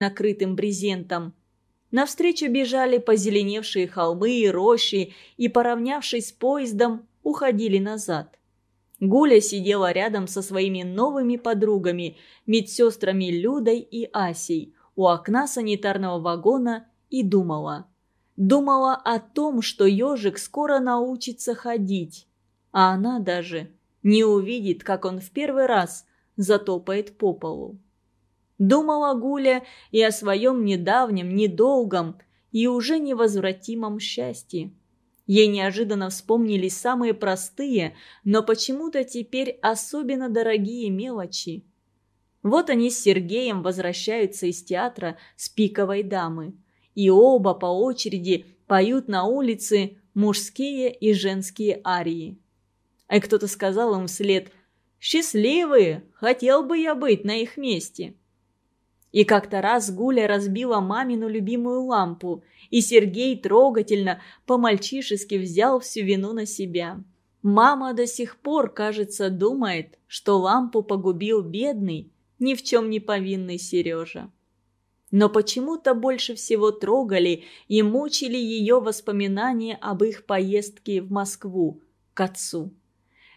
накрытым брезентом. Навстречу бежали позеленевшие холмы и рощи, и, поравнявшись с поездом, уходили назад. Гуля сидела рядом со своими новыми подругами, медсестрами Людой и Асей, у окна санитарного вагона и думала. Думала о том, что ежик скоро научится ходить, а она даже не увидит, как он в первый раз затопает по полу. Думала Гуля и о своем недавнем, недолгом и уже невозвратимом счастье. Ей неожиданно вспомнились самые простые, но почему-то теперь особенно дорогие мелочи. Вот они с Сергеем возвращаются из театра с пиковой дамы. И оба по очереди поют на улице мужские и женские арии. А кто-то сказал им вслед «Счастливые! Хотел бы я быть на их месте!» И как-то раз Гуля разбила мамину любимую лампу, и Сергей трогательно, по-мальчишески взял всю вину на себя. Мама до сих пор, кажется, думает, что лампу погубил бедный, ни в чем не повинный Сережа. Но почему-то больше всего трогали и мучили ее воспоминания об их поездке в Москву, к отцу.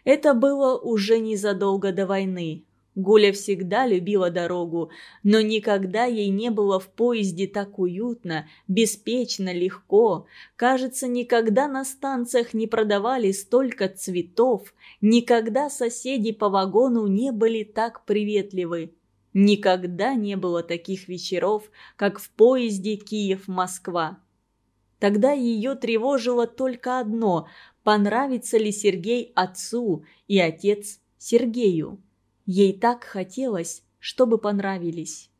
Это было уже незадолго до войны, Гуля всегда любила дорогу, но никогда ей не было в поезде так уютно, беспечно, легко. Кажется, никогда на станциях не продавали столько цветов, никогда соседи по вагону не были так приветливы. Никогда не было таких вечеров, как в поезде Киев-Москва. Тогда ее тревожило только одно – понравится ли Сергей отцу и отец Сергею. Ей так хотелось, чтобы понравились.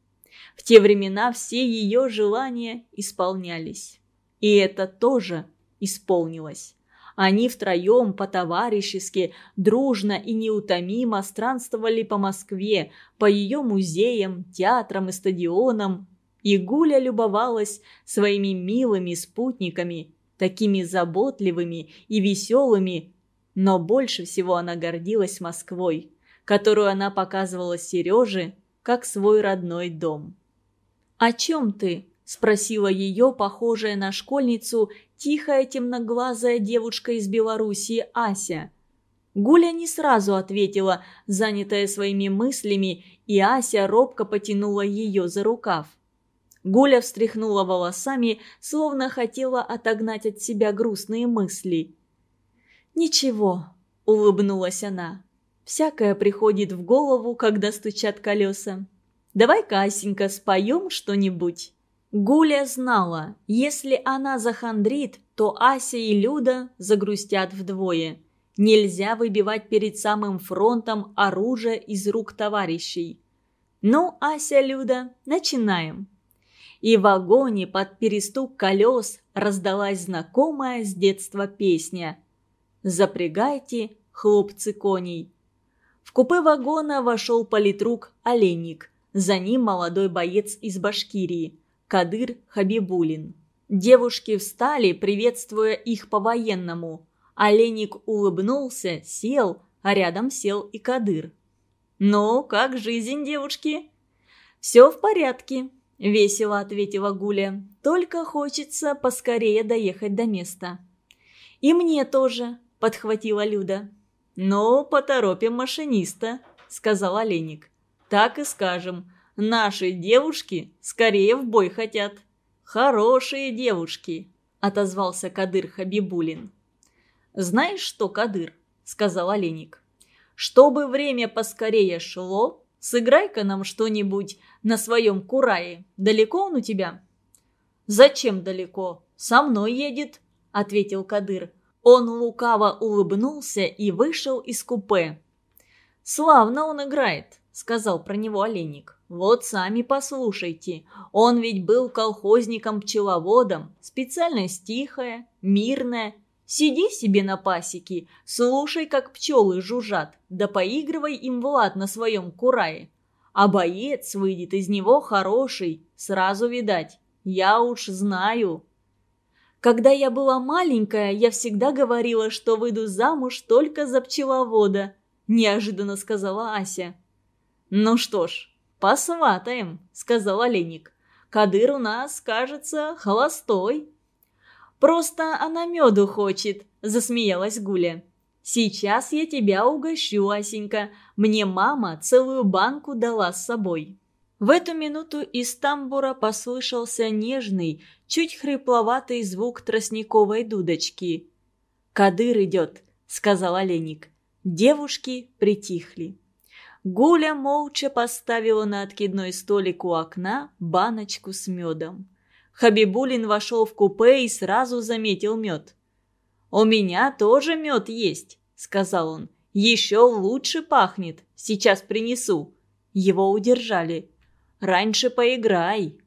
В те времена все ее желания исполнялись. И это тоже исполнилось. Они втроем по-товарищески, дружно и неутомимо странствовали по Москве, по ее музеям, театрам и стадионам. И Гуля любовалась своими милыми спутниками, такими заботливыми и веселыми, но больше всего она гордилась Москвой которую она показывала Сереже как свой родной дом. «О чем ты?» – спросила ее, похожая на школьницу, тихая темноглазая девушка из Белоруссии Ася. Гуля не сразу ответила, занятая своими мыслями, и Ася робко потянула ее за рукав. Гуля встряхнула волосами, словно хотела отогнать от себя грустные мысли. «Ничего», — улыбнулась она. Всякое приходит в голову, когда стучат колеса. Давай-ка, Асенька, споем что-нибудь. Гуля знала, если она захандрит, то Ася и Люда загрустят вдвое. Нельзя выбивать перед самым фронтом оружие из рук товарищей. Ну, Ася, Люда, начинаем. И в вагоне под перестук колес раздалась знакомая с детства песня «Запрягайте, хлопцы коней». В купе вагона вошел политрук Оленик. За ним молодой боец из Башкирии – Кадыр Хабибулин. Девушки встали, приветствуя их по-военному. Оленик улыбнулся, сел, а рядом сел и Кадыр. «Ну, как жизнь, девушки?» «Все в порядке», – весело ответила Гуля. «Только хочется поскорее доехать до места». «И мне тоже», – подхватила Люда. «Ну, поторопим машиниста», — сказал Оленик. «Так и скажем. Наши девушки скорее в бой хотят». «Хорошие девушки», — отозвался Кадыр Хабибулин. «Знаешь что, Кадыр?» — сказал Оленик. «Чтобы время поскорее шло, сыграй-ка нам что-нибудь на своем курае. Далеко он у тебя?» «Зачем далеко? Со мной едет», — ответил Кадыр. Он лукаво улыбнулся и вышел из купе. «Славно он играет», — сказал про него Оленик. «Вот сами послушайте. Он ведь был колхозником-пчеловодом. Специальность тихая, мирная. Сиди себе на пасеке, слушай, как пчелы жужжат, да поигрывай им в на своем курае. А боец выйдет из него хороший, сразу видать. Я уж знаю». Когда я была маленькая, я всегда говорила, что выйду замуж только за пчеловода», – неожиданно сказала Ася. «Ну что ж, посватаем», – сказал Оленик. Кадыр у нас, кажется, холостой». «Просто она меду хочет», – засмеялась Гуля. «Сейчас я тебя угощу, Асенька. Мне мама целую банку дала с собой». В эту минуту из тамбура послышался нежный, чуть хрипловатый звук тростниковой дудочки. «Кадыр идет», — сказал Оленик. Девушки притихли. Гуля молча поставила на откидной столик у окна баночку с медом. Хабибулин вошел в купе и сразу заметил мед. «У меня тоже мед есть», — сказал он. «Еще лучше пахнет. Сейчас принесу». Его удержали. Раньше поиграй».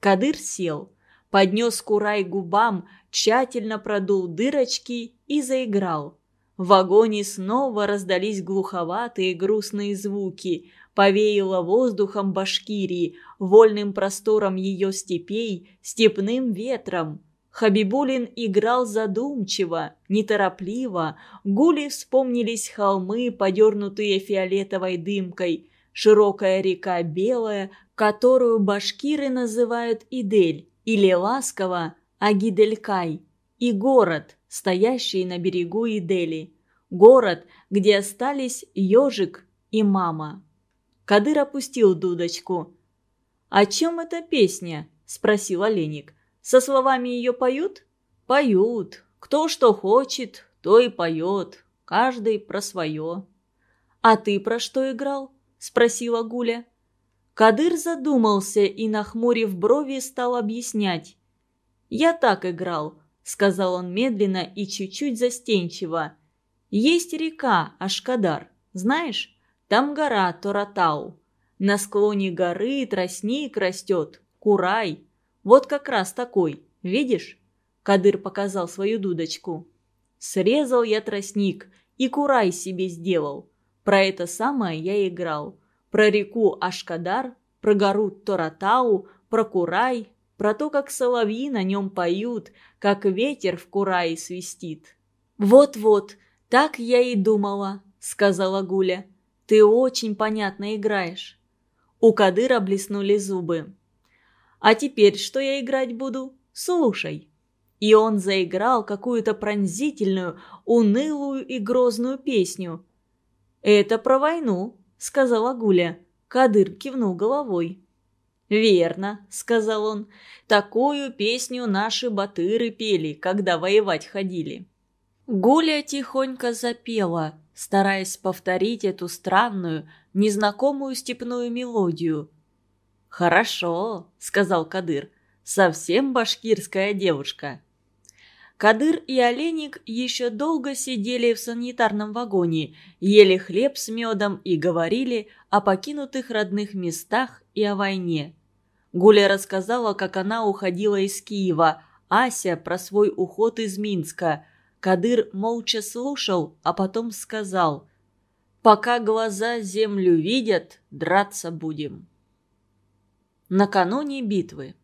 Кадыр сел, поднес курай губам, тщательно продул дырочки и заиграл. В вагоне снова раздались глуховатые грустные звуки, повеяло воздухом Башкирии, вольным простором ее степей, степным ветром. Хабибулин играл задумчиво, неторопливо, гули вспомнились холмы, подернутые фиолетовой дымкой, широкая река Белая, которую башкиры называют Идель, или ласково Агиделькай, и город, стоящий на берегу Идели. Город, где остались ежик и мама. Кадыр опустил дудочку. «О чем эта песня?» – спросил Оленик. «Со словами ее поют?» «Поют. Кто что хочет, то и поет. Каждый про свое». «А ты про что играл?» Спросила Гуля. Кадыр задумался и, нахмурив брови, стал объяснять. «Я так играл», — сказал он медленно и чуть-чуть застенчиво. «Есть река Ашкадар, знаешь? Там гора Торатау. На склоне горы тростник растет, курай. Вот как раз такой, видишь?» Кадыр показал свою дудочку. «Срезал я тростник и курай себе сделал. Про это самое я играл. Про реку Ашкадар, про гору Торатау, про Курай, про то, как соловьи на нем поют, как ветер в Курае свистит. «Вот-вот, так я и думала», — сказала Гуля. «Ты очень понятно играешь». У Кадыра блеснули зубы. «А теперь что я играть буду? Слушай». И он заиграл какую-то пронзительную, унылую и грозную песню. «Это про войну», — сказала Гуля. Кадыр кивнул головой. «Верно», — сказал он. «Такую песню наши батыры пели, когда воевать ходили». Гуля тихонько запела, стараясь повторить эту странную, незнакомую степную мелодию. «Хорошо», — сказал Кадыр, — «совсем башкирская девушка». Кадыр и Оленик еще долго сидели в санитарном вагоне, ели хлеб с медом и говорили о покинутых родных местах и о войне. Гуля рассказала, как она уходила из Киева, Ася про свой уход из Минска. Кадыр молча слушал, а потом сказал «Пока глаза землю видят, драться будем». Накануне битвы.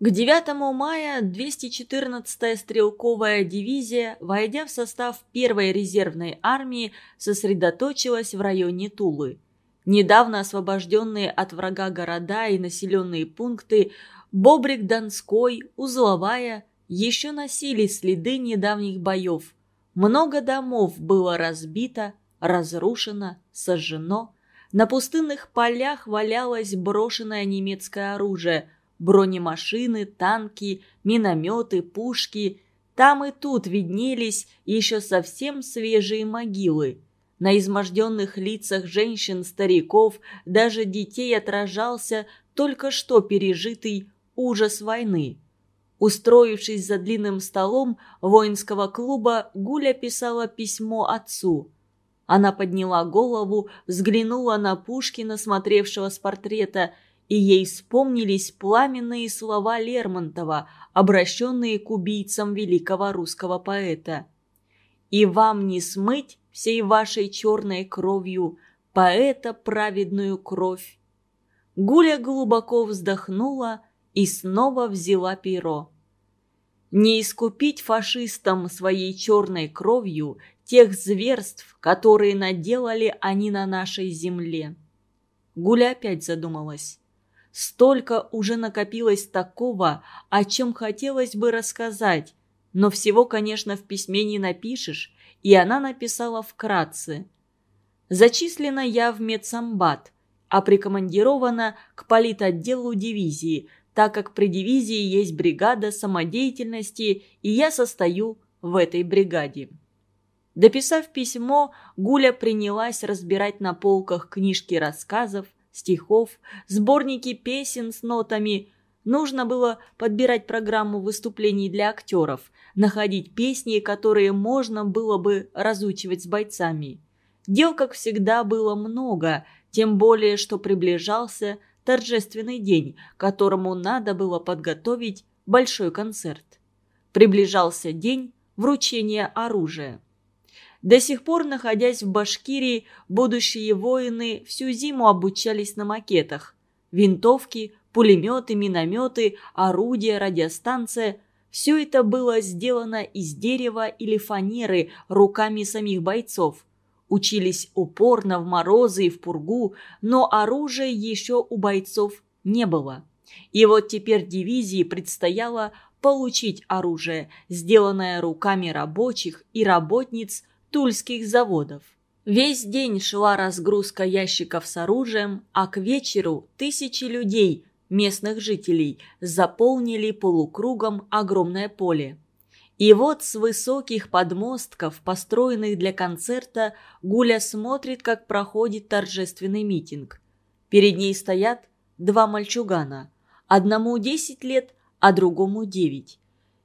К 9 мая 214-я стрелковая дивизия, войдя в состав первой резервной армии, сосредоточилась в районе Тулы. Недавно освобожденные от врага города и населенные пункты Бобрик-Донской, Узловая еще носили следы недавних боев. Много домов было разбито, разрушено, сожжено. На пустынных полях валялось брошенное немецкое оружие – бронемашины, танки, минометы, пушки. Там и тут виднелись еще совсем свежие могилы. На изможденных лицах женщин, стариков, даже детей отражался только что пережитый ужас войны. Устроившись за длинным столом воинского клуба, Гуля писала письмо отцу. Она подняла голову, взглянула на Пушкина, смотревшего с портрета, и ей вспомнились пламенные слова Лермонтова, обращенные к убийцам великого русского поэта. «И вам не смыть всей вашей черной кровью поэта праведную кровь». Гуля глубоко вздохнула и снова взяла перо. Не искупить фашистам своей черной кровью тех зверств, которые наделали они на нашей земле. Гуля опять задумалась. Столько уже накопилось такого, о чем хотелось бы рассказать, но всего, конечно, в письме не напишешь, и она написала вкратце. Зачислена я в медсамбат, а прикомандирована к политотделу дивизии, так как при дивизии есть бригада самодеятельности, и я состою в этой бригаде. Дописав письмо, Гуля принялась разбирать на полках книжки рассказов, стихов, сборники песен с нотами. Нужно было подбирать программу выступлений для актеров, находить песни, которые можно было бы разучивать с бойцами. Дел, как всегда, было много, тем более, что приближался торжественный день, которому надо было подготовить большой концерт. Приближался день вручения оружия. До сих пор, находясь в Башкирии, будущие воины всю зиму обучались на макетах. Винтовки, пулеметы, минометы, орудия, радиостанция – все это было сделано из дерева или фанеры руками самих бойцов. Учились упорно в морозы и в пургу, но оружия еще у бойцов не было. И вот теперь дивизии предстояло получить оружие, сделанное руками рабочих и работниц тульских заводов. Весь день шла разгрузка ящиков с оружием, а к вечеру тысячи людей, местных жителей, заполнили полукругом огромное поле. И вот с высоких подмостков, построенных для концерта, Гуля смотрит, как проходит торжественный митинг. Перед ней стоят два мальчугана. Одному десять лет, а другому девять.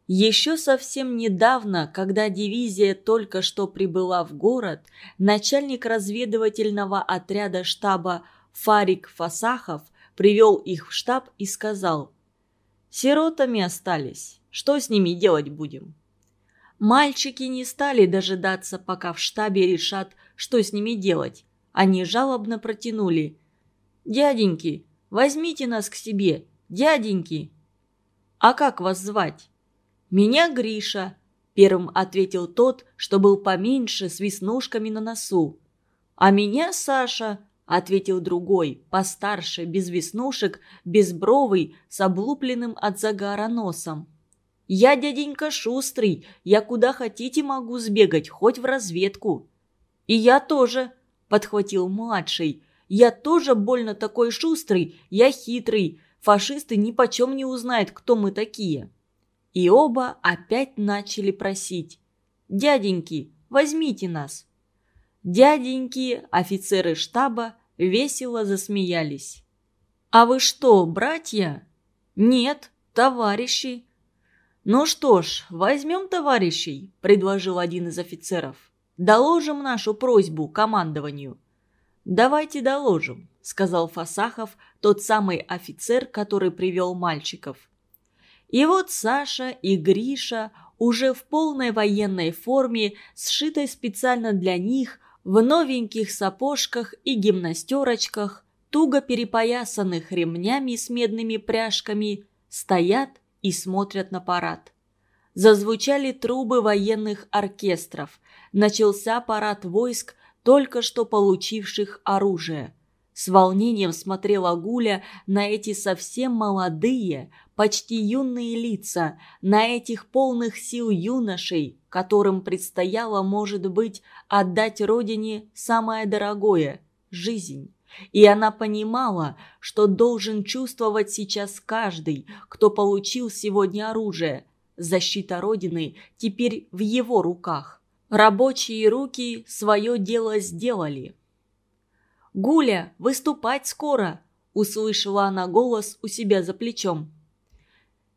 Еще совсем недавно, когда дивизия только что прибыла в город, начальник разведывательного отряда штаба Фарик Фасахов привел их в штаб и сказал «Сиротами остались. Что с ними делать будем?» Мальчики не стали дожидаться, пока в штабе решат, что с ними делать. Они жалобно протянули «Дяденьки, возьмите нас к себе, дяденьки!» «А как вас звать?» «Меня Гриша», – первым ответил тот, что был поменьше, с веснушками на носу. «А меня Саша», – ответил другой, постарше, без веснушек, безбровый, с облупленным от загара носом. «Я дяденька шустрый, я куда хотите могу сбегать, хоть в разведку». «И я тоже», – подхватил младший. «Я тоже больно такой шустрый, я хитрый. Фашисты ни почем не узнают, кто мы такие». И оба опять начали просить. «Дяденьки, возьмите нас!» Дяденьки, офицеры штаба, весело засмеялись. «А вы что, братья?» «Нет, товарищи». «Ну что ж, возьмем товарищей», – предложил один из офицеров. «Доложим нашу просьбу командованию». «Давайте доложим», – сказал Фасахов, тот самый офицер, который привел мальчиков. И вот Саша и Гриша уже в полной военной форме, сшитой специально для них, в новеньких сапожках и гимнастерочках, туго перепоясанных ремнями с медными пряжками, стоят и смотрят на парад. Зазвучали трубы военных оркестров. Начался парад войск, только что получивших оружие. С волнением смотрела Гуля на эти совсем молодые, почти юные лица, на этих полных сил юношей, которым предстояло, может быть, отдать родине самое дорогое – жизнь. И она понимала, что должен чувствовать сейчас каждый, кто получил сегодня оружие. Защита Родины теперь в его руках. Рабочие руки свое дело сделали. «Гуля, выступать скоро!» – услышала она голос у себя за плечом.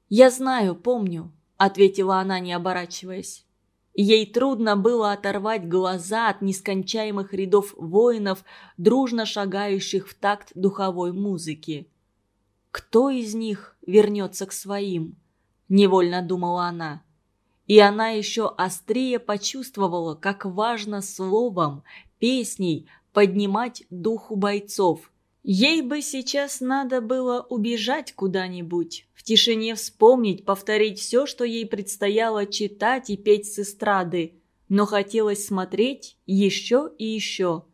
«Я знаю, помню», – ответила она, не оборачиваясь. Ей трудно было оторвать глаза от нескончаемых рядов воинов, дружно шагающих в такт духовой музыки. «Кто из них вернется к своим?» – невольно думала она. И она еще острее почувствовала, как важно словом, песней поднимать духу бойцов. Ей бы сейчас надо было убежать куда-нибудь, в тишине вспомнить, повторить все, что ей предстояло читать и петь с эстрады, но хотелось смотреть еще и еще.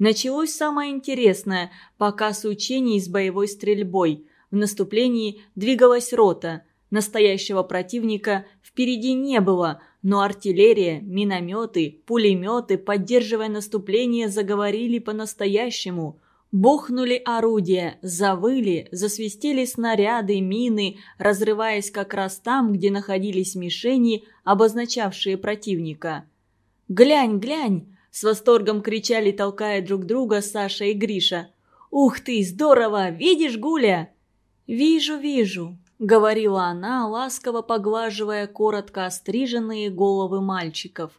Началось самое интересное – показ учений с боевой стрельбой. В наступлении двигалась рота. Настоящего противника впереди не было, но артиллерия, минометы, пулеметы, поддерживая наступление, заговорили по-настоящему. Бухнули орудия, завыли, засвистели снаряды, мины, разрываясь как раз там, где находились мишени, обозначавшие противника. «Глянь, глянь!» – с восторгом кричали, толкая друг друга Саша и Гриша. «Ух ты, здорово! Видишь, Гуля?» «Вижу, вижу», — говорила она, ласково поглаживая коротко остриженные головы мальчиков.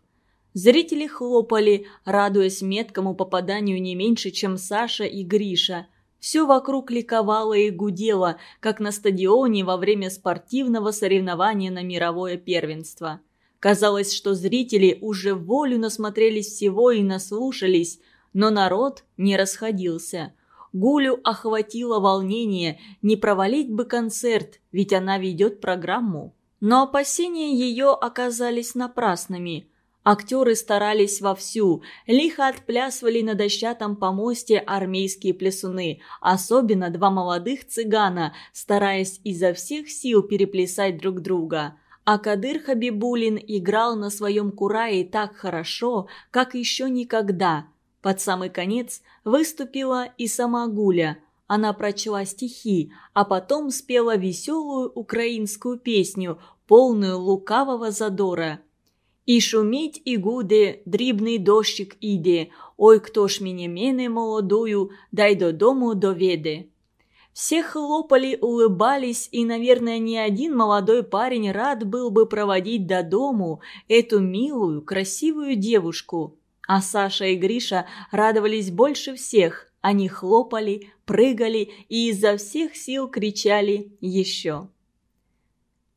Зрители хлопали, радуясь меткому попаданию не меньше, чем Саша и Гриша. Все вокруг ликовало и гудело, как на стадионе во время спортивного соревнования на мировое первенство. Казалось, что зрители уже волю насмотрелись всего и наслушались, но народ не расходился – Гулю охватило волнение, не провалить бы концерт, ведь она ведет программу. Но опасения ее оказались напрасными. Актеры старались вовсю, лихо отплясывали на дощатом помосте армейские плясуны, особенно два молодых цыгана, стараясь изо всех сил переплясать друг друга. А Кадыр Хабибулин играл на своем курае так хорошо, как еще никогда – под самый конец выступила и сама Гуля. Она прочла стихи, а потом спела веселую украинскую песню, полную лукавого задора. «І шуміть і гуде, дрібний дощик іде, ой, кто ж меня мене молодую, дай додому доведе». Все хлопали, улыбались, и, наверное, ни один молодой парень рад был бы проводить до дому эту милую, красивую девушку. А Саша и Гриша радовались больше всех. Они хлопали, прыгали и изо всех сил кричали «Еще!».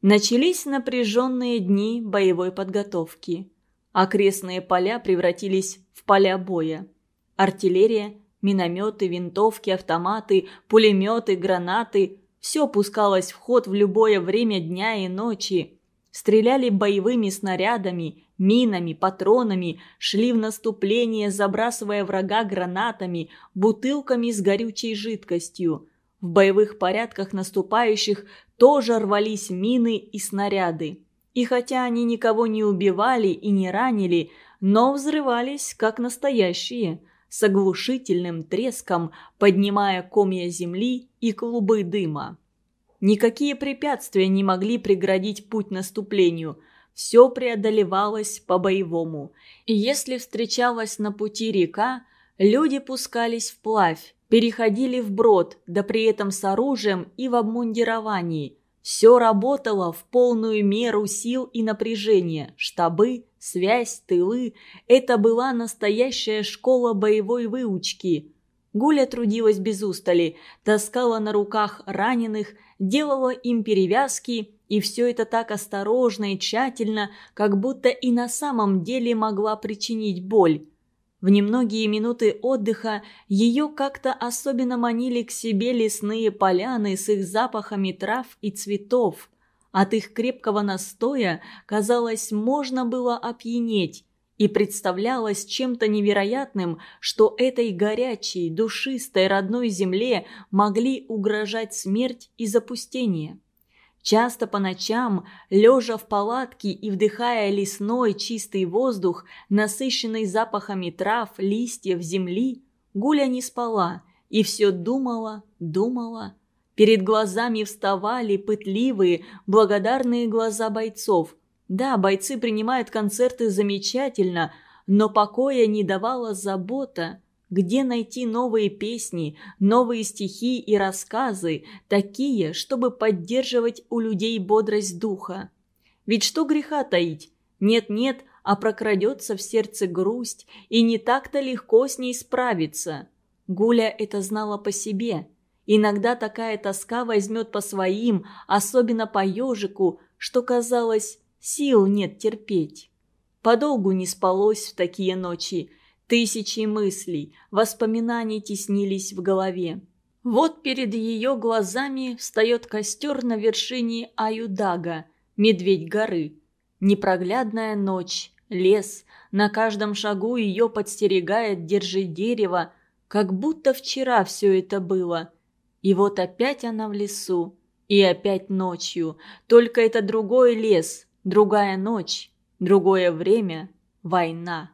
Начались напряженные дни боевой подготовки. Окрестные поля превратились в поля боя. Артиллерия, минометы, винтовки, автоматы, пулеметы, гранаты – все пускалось в ход в любое время дня и ночи. Стреляли боевыми снарядами, минами, патронами, шли в наступление, забрасывая врага гранатами, бутылками с горючей жидкостью. В боевых порядках наступающих тоже рвались мины и снаряды. И хотя они никого не убивали и не ранили, но взрывались как настоящие, с оглушительным треском, поднимая комья земли и клубы дыма. Никакие препятствия не могли преградить путь наступлению – все преодолевалось по-боевому. И если встречалась на пути река, люди пускались вплавь, переходили в брод, да при этом с оружием и в обмундировании. Все работало в полную меру сил и напряжения. Штабы, связь, тылы – это была настоящая школа боевой выучки. Гуля трудилась без устали, таскала на руках раненых, делала им перевязки и все это так осторожно и тщательно, как будто и на самом деле могла причинить боль. В немногие минуты отдыха ее как-то особенно манили к себе лесные поляны с их запахами трав и цветов. От их крепкого настоя, казалось, можно было опьянеть, и представлялось чем-то невероятным, что этой горячей, душистой родной земле могли угрожать смерть и запустение. Часто по ночам, лежа в палатке и вдыхая лесной чистый воздух, насыщенный запахами трав, листьев, земли, Гуля не спала и все думала, думала. Перед глазами вставали пытливые, благодарные глаза бойцов. Да, бойцы принимают концерты замечательно, но покоя не давала забота. Где найти новые песни, новые стихи и рассказы, такие, чтобы поддерживать у людей бодрость духа? Ведь что греха таить? Нет-нет, а прокрадется в сердце грусть, и не так-то легко с ней справиться. Гуля это знала по себе. Иногда такая тоска возьмет по своим, особенно по ежику, что, казалось, сил нет терпеть. Подолгу не спалось в такие ночи, Тысячи мыслей, воспоминаний теснились в голове. Вот перед ее глазами встает костер на вершине Аюдага, Медведь горы. Непроглядная ночь, лес, на каждом шагу ее подстерегает, держи дерево, как будто вчера все это было. И вот опять она в лесу. И опять ночью. Только это другой лес, другая ночь, другое время. Война.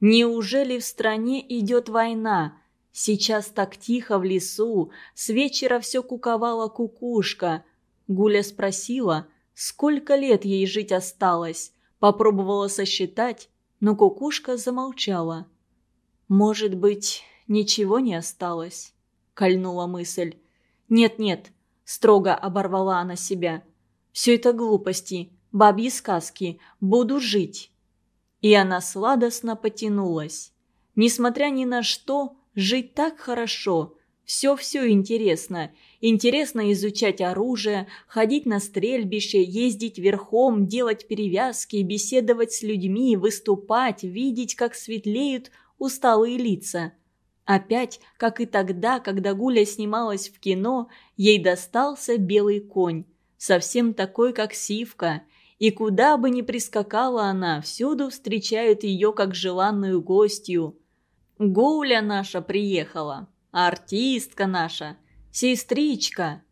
Неужели в стране идет война? Сейчас так тихо в лесу, с вечера все куковала кукушка. Гуля спросила, сколько лет ей жить осталось. Попробовала сосчитать, но кукушка замолчала. «Может быть, ничего не осталось?» — кольнула мысль. «Нет-нет», — строго оборвала она себя. «Все это глупости, бабьи сказки, буду жить». И она сладостно потянулась. Несмотря ни на что, жить так хорошо, все-все интересно. Интересно изучать оружие, ходить на стрельбище, ездить верхом, делать перевязки, беседовать с людьми, выступать, видеть, как светлеют усталые лица. Опять, как и тогда, когда Гуля снималась в кино, ей достался белый конь, совсем такой, как Сивка. И куда бы ни прискакала она, всюду встречают ее как желанную гостью. Гуля наша приехала, артистка наша, сестричка.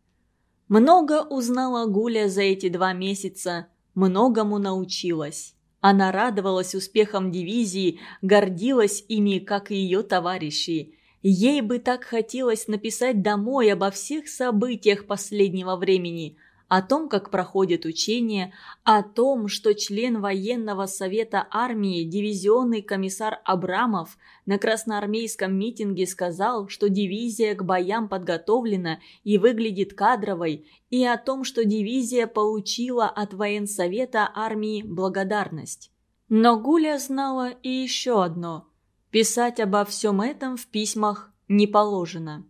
Много узнала Гуля за эти два месяца, многому научилась. Она радовалась успехам дивизии, гордилась ими, как и ее товарищи. Ей бы так хотелось написать домой обо всех событиях последнего времени, о том, как проходит учение, о том, что член военного совета армии, дивизионный комиссар Абрамов на красноармейском митинге сказал, что дивизия к боям подготовлена и выглядит кадровой, и о том, что дивизия получила от военсовета армии благодарность. Но Гуля знала и еще одно – писать обо всем этом в письмах не положено.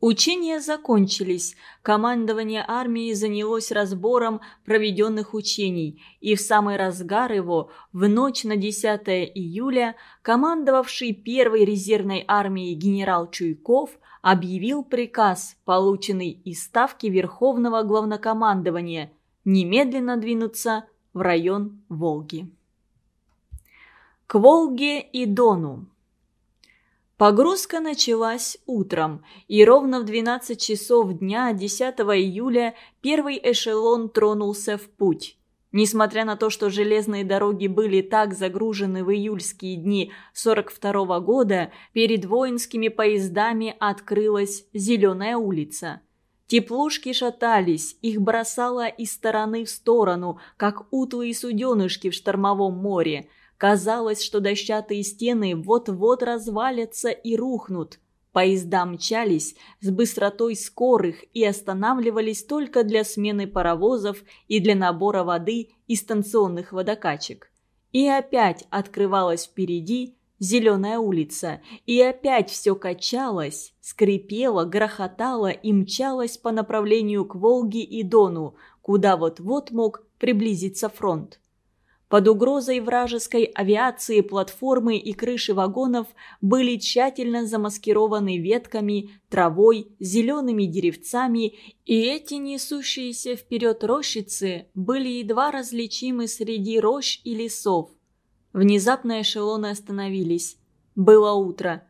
Учения закончились, командование армии занялось разбором проведенных учений, и в самый разгар его, в ночь на 10 июля, командовавший первой резервной армией генерал Чуйков объявил приказ, полученный из ставки Верховного Главнокомандования, немедленно двинуться в район Волги. К Волге и Дону Погрузка началась утром, и ровно в 12 часов дня 10 июля первый эшелон тронулся в путь. Несмотря на то, что железные дороги были так загружены в июльские дни 42 -го года, перед воинскими поездами открылась Зеленая улица. Теплушки шатались, их бросало из стороны в сторону, как утлые суденышки в штормовом море – Казалось, что дощатые стены вот-вот развалятся и рухнут. Поезда мчались с быстротой скорых и останавливались только для смены паровозов и для набора воды из станционных водокачек. И опять открывалась впереди зеленая улица, и опять все качалось, скрипело, грохотало и мчалось по направлению к Волге и Дону, куда вот-вот мог приблизиться фронт. Под угрозой вражеской авиации платформы и крыши вагонов были тщательно замаскированы ветками, травой, зелеными деревцами, и эти несущиеся вперед рощицы были едва различимы среди рощ и лесов. Внезапно эшелоны остановились. Было утро.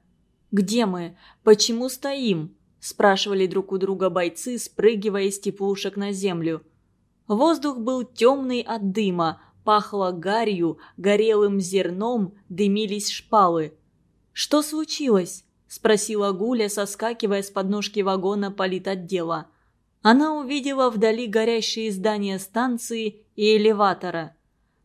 «Где мы? Почему стоим?» – спрашивали друг у друга бойцы, спрыгивая из теплушек на землю. Воздух был темный от дыма – Пахло гарью, горелым зерном, дымились шпалы. «Что случилось?» – спросила Гуля, соскакивая с подножки вагона политотдела. Она увидела вдали горящие здания станции и элеватора.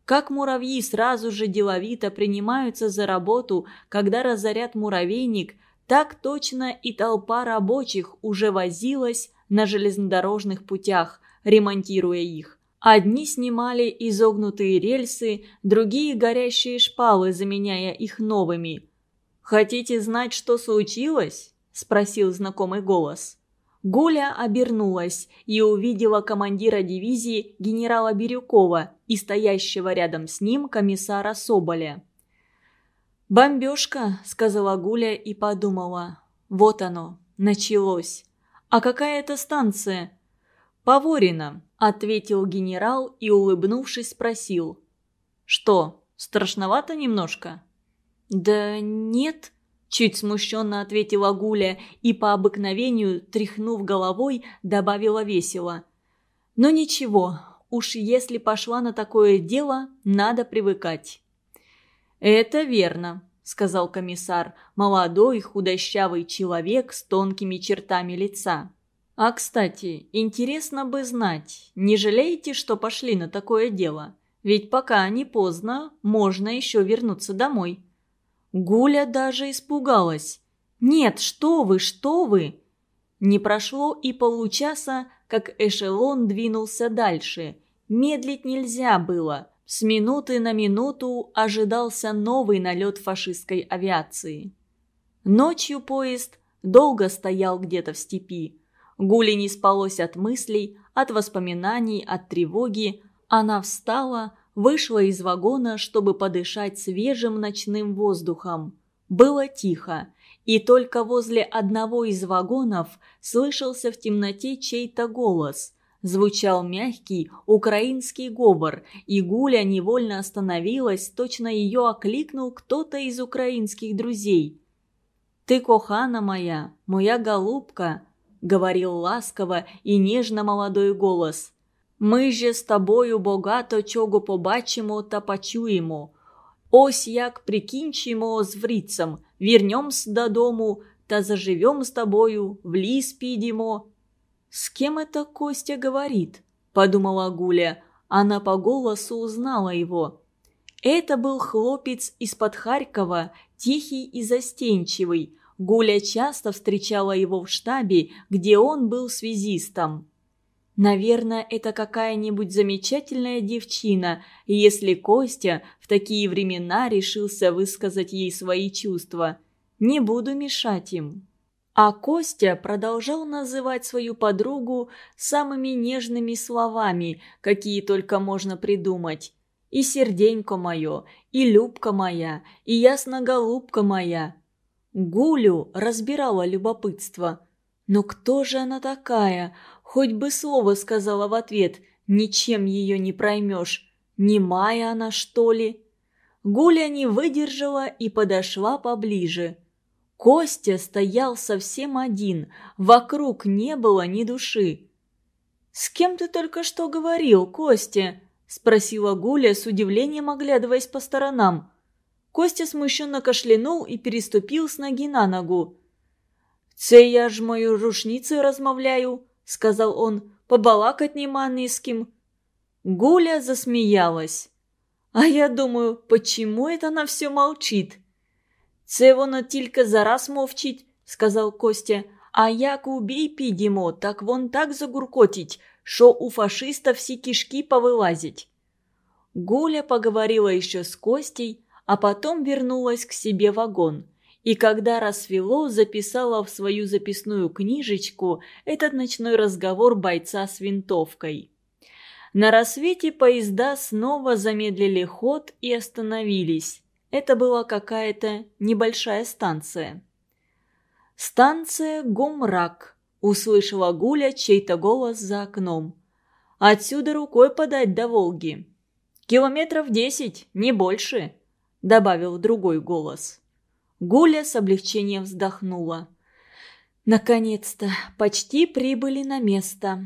Как муравьи сразу же деловито принимаются за работу, когда разорят муравейник, так точно и толпа рабочих уже возилась на железнодорожных путях, ремонтируя их. Одни снимали изогнутые рельсы, другие – горящие шпалы, заменяя их новыми. «Хотите знать, что случилось?» – спросил знакомый голос. Гуля обернулась и увидела командира дивизии генерала Бирюкова и стоящего рядом с ним комиссара Соболя. «Бомбежка», – сказала Гуля и подумала. «Вот оно, началось. А какая это станция?» «Поворина», – ответил генерал и, улыбнувшись, спросил. «Что, страшновато немножко?» «Да нет», – Чуть смущенно ответила Гуля и по обыкновению, тряхнув головой, добавила весело. Но ничего, уж если пошла на такое дело, надо привыкать. «Это верно», — сказал комиссар, молодой худощавый человек с тонкими чертами лица. «А, кстати, интересно бы знать, не жалеете, что пошли на такое дело? Ведь пока не поздно, можно еще вернуться домой». Гуля даже испугалась. «Нет, что вы, что вы!» Не прошло и получаса, как эшелон двинулся дальше. Медлить нельзя было. С минуты на минуту ожидался новый налет фашистской авиации. Ночью поезд долго стоял где-то в степи. Гуле не спалось от мыслей, от воспоминаний, от тревоги. Она встала, вышла из вагона, чтобы подышать свежим ночным воздухом. Было тихо, и только возле одного из вагонов слышался в темноте чей-то голос. Звучал мягкий украинский говор, и Гуля невольно остановилась, точно ее окликнул кто-то из украинских друзей. «Ты, кохана моя, моя голубка!» говорил ласково і ніжно молодой голос. Ми же з тобою багато чого побачимо та почуємо. Ось як прикінчимо з врицем, вірнемось додому та заживем з тобою, в ліс підемо. «С кем это Костя говорит?» – подумала Гуля. Она по голосу узнала его. Это был хлопец из-под Харькова, тихий и застенчивый, Гуля часто встречала его в штабе, где он был связистом. Наверное, это какая-нибудь замечательная девчина, если Костя в такие времена решился высказать ей свои чувства. Не буду мешать им. А Костя продолжал называть свою подругу самыми нежными словами, какие только можно придумать. «И серденько мое, и любка моя, и ясноголубка моя». Гулю разбирала любопытство. Но кто же она такая? Хоть бы слово сказала в ответ, ничем ее не проймешь. Немая она, что ли? Гуля не выдержала и подошла поближе. Костя стоял совсем один, вокруг не было ни души. «С кем ты только что говорил, Костя?» – спросила Гуля с удивлением, оглядываясь по сторонам. Костя смущенно кашлянул і переступив з ноги на ногу. «Це я ж мою рушницею розмовляю», — сказал он, — «побалакать нема не с кем». Гуля засмеялась. «А я думаю, почему это она все молчит?» «Це воно тільки зараз мовчить», — сказал Костя. «А як убій підімо, так вон так загуркотить, що у фашиста всі кишки повылазить». Гуля поговорила еще с Костей, а потом вернулась к себе вагон. И когда рассвело, записала в свою записную книжечку этот ночной разговор бойца с винтовкой. На рассвете поезда снова замедлили ход и остановились. Это была какая-то небольшая станция. «Станция Гумрак», — услышала Гуля чей-то голос за окном. «Отсюда рукой подать до Волги. Километров десять, не больше», добавил другой голос. Гуля с облегчением вздохнула. Наконец-то, почти прибыли на место.